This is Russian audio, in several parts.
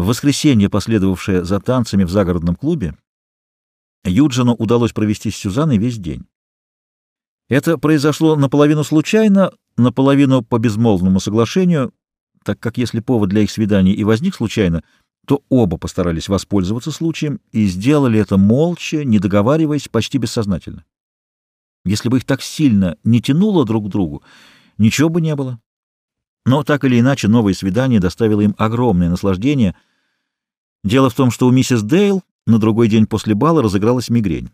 В воскресенье, последовавшее за танцами в загородном клубе, Юджину удалось провести с Сюзанной весь день. Это произошло наполовину случайно, наполовину по безмолвному соглашению, так как если повод для их свидания и возник случайно, то оба постарались воспользоваться случаем и сделали это молча, не договариваясь, почти бессознательно. Если бы их так сильно не тянуло друг к другу, ничего бы не было. Но так или иначе новое свидание доставило им огромное наслаждение. Дело в том, что у миссис Дейл на другой день после бала разыгралась мигрень.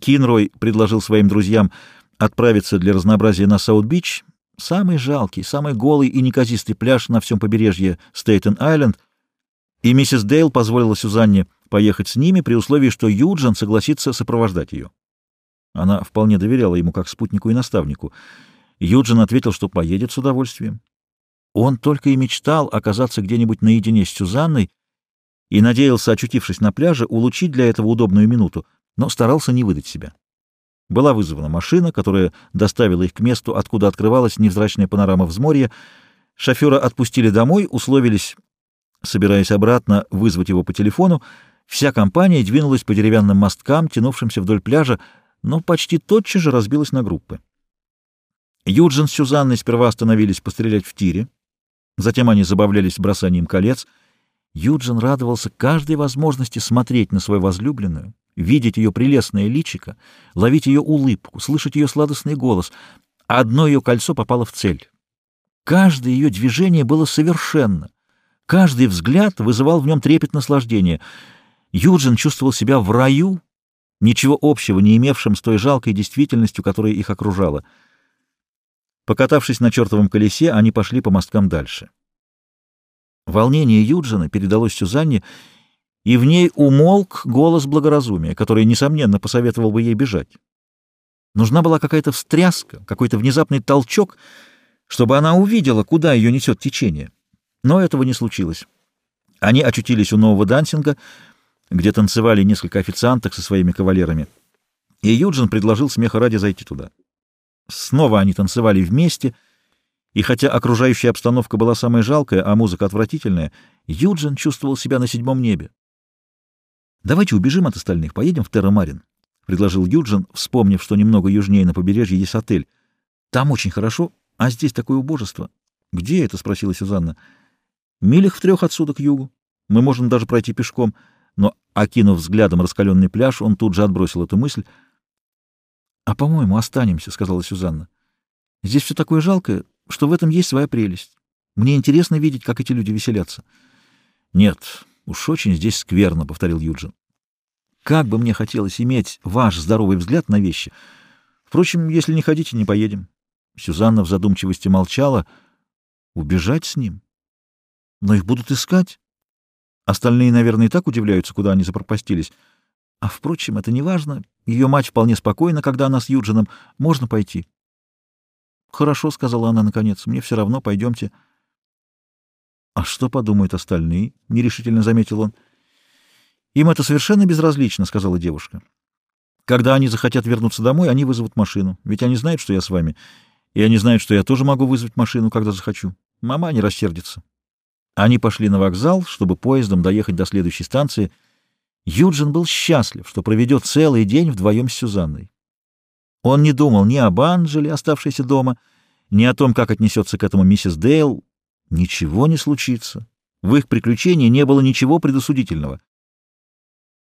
Кинрой предложил своим друзьям отправиться для разнообразия на Саут-Бич, самый жалкий, самый голый и неказистый пляж на всем побережье Стейтен-Айленд, и миссис Дейл позволила Сюзанне поехать с ними при условии, что Юджин согласится сопровождать ее. Она вполне доверяла ему как спутнику и наставнику. Юджин ответил, что поедет с удовольствием. Он только и мечтал оказаться где-нибудь наедине с Сюзанной и надеялся, очутившись на пляже, улучшить для этого удобную минуту, но старался не выдать себя. Была вызвана машина, которая доставила их к месту, откуда открывалась невзрачная панорама взморья. Шофера отпустили домой, условились, собираясь обратно, вызвать его по телефону. Вся компания двинулась по деревянным мосткам, тянувшимся вдоль пляжа, но почти тотчас же разбилась на группы. Юджин с Сюзанной сперва остановились пострелять в тире, затем они забавлялись бросанием колец. Юджин радовался каждой возможности смотреть на свою возлюбленную, видеть ее прелестное личико, ловить ее улыбку, слышать ее сладостный голос. Одно ее кольцо попало в цель. Каждое ее движение было совершенно. Каждый взгляд вызывал в нем трепет наслаждения. Юджин чувствовал себя в раю, ничего общего не имевшим с той жалкой действительностью, которая их окружала. Покатавшись на чертовом колесе, они пошли по мосткам дальше. Волнение Юджина передалось Сюзанне, и в ней умолк голос благоразумия, который, несомненно, посоветовал бы ей бежать. Нужна была какая-то встряска, какой-то внезапный толчок, чтобы она увидела, куда ее несет течение. Но этого не случилось. Они очутились у нового дансинга, где танцевали несколько официанток со своими кавалерами, и Юджин предложил смеха ради зайти туда. Снова они танцевали вместе, и хотя окружающая обстановка была самая жалкая, а музыка отвратительная, Юджин чувствовал себя на седьмом небе. «Давайте убежим от остальных, поедем в Террамарин», — предложил Юджин, вспомнив, что немного южнее на побережье есть отель. «Там очень хорошо, а здесь такое убожество». «Где это?» — спросила Сюзанна. «Милях в трех отсюда к югу. Мы можем даже пройти пешком». Но, окинув взглядом раскаленный пляж, он тут же отбросил эту мысль. «А, по-моему, останемся», — сказала Сюзанна. «Здесь все такое жалкое, что в этом есть своя прелесть. Мне интересно видеть, как эти люди веселятся». «Нет, Уж очень здесь скверно, — повторил Юджин. Как бы мне хотелось иметь ваш здоровый взгляд на вещи. Впрочем, если не хотите, не поедем. Сюзанна в задумчивости молчала. Убежать с ним? Но их будут искать. Остальные, наверное, и так удивляются, куда они запропастились. А, впрочем, это не важно. Ее мать вполне спокойна, когда она с Юджином. Можно пойти. — Хорошо, — сказала она наконец, — мне все равно, пойдемте. — «А что подумают остальные?» — нерешительно заметил он. «Им это совершенно безразлично», — сказала девушка. «Когда они захотят вернуться домой, они вызовут машину. Ведь они знают, что я с вами. И они знают, что я тоже могу вызвать машину, когда захочу. Мама не рассердится». Они пошли на вокзал, чтобы поездом доехать до следующей станции. Юджин был счастлив, что проведет целый день вдвоем с Сюзанной. Он не думал ни об Анжеле, оставшейся дома, ни о том, как отнесется к этому миссис Дейл, Ничего не случится. В их приключении не было ничего предосудительного.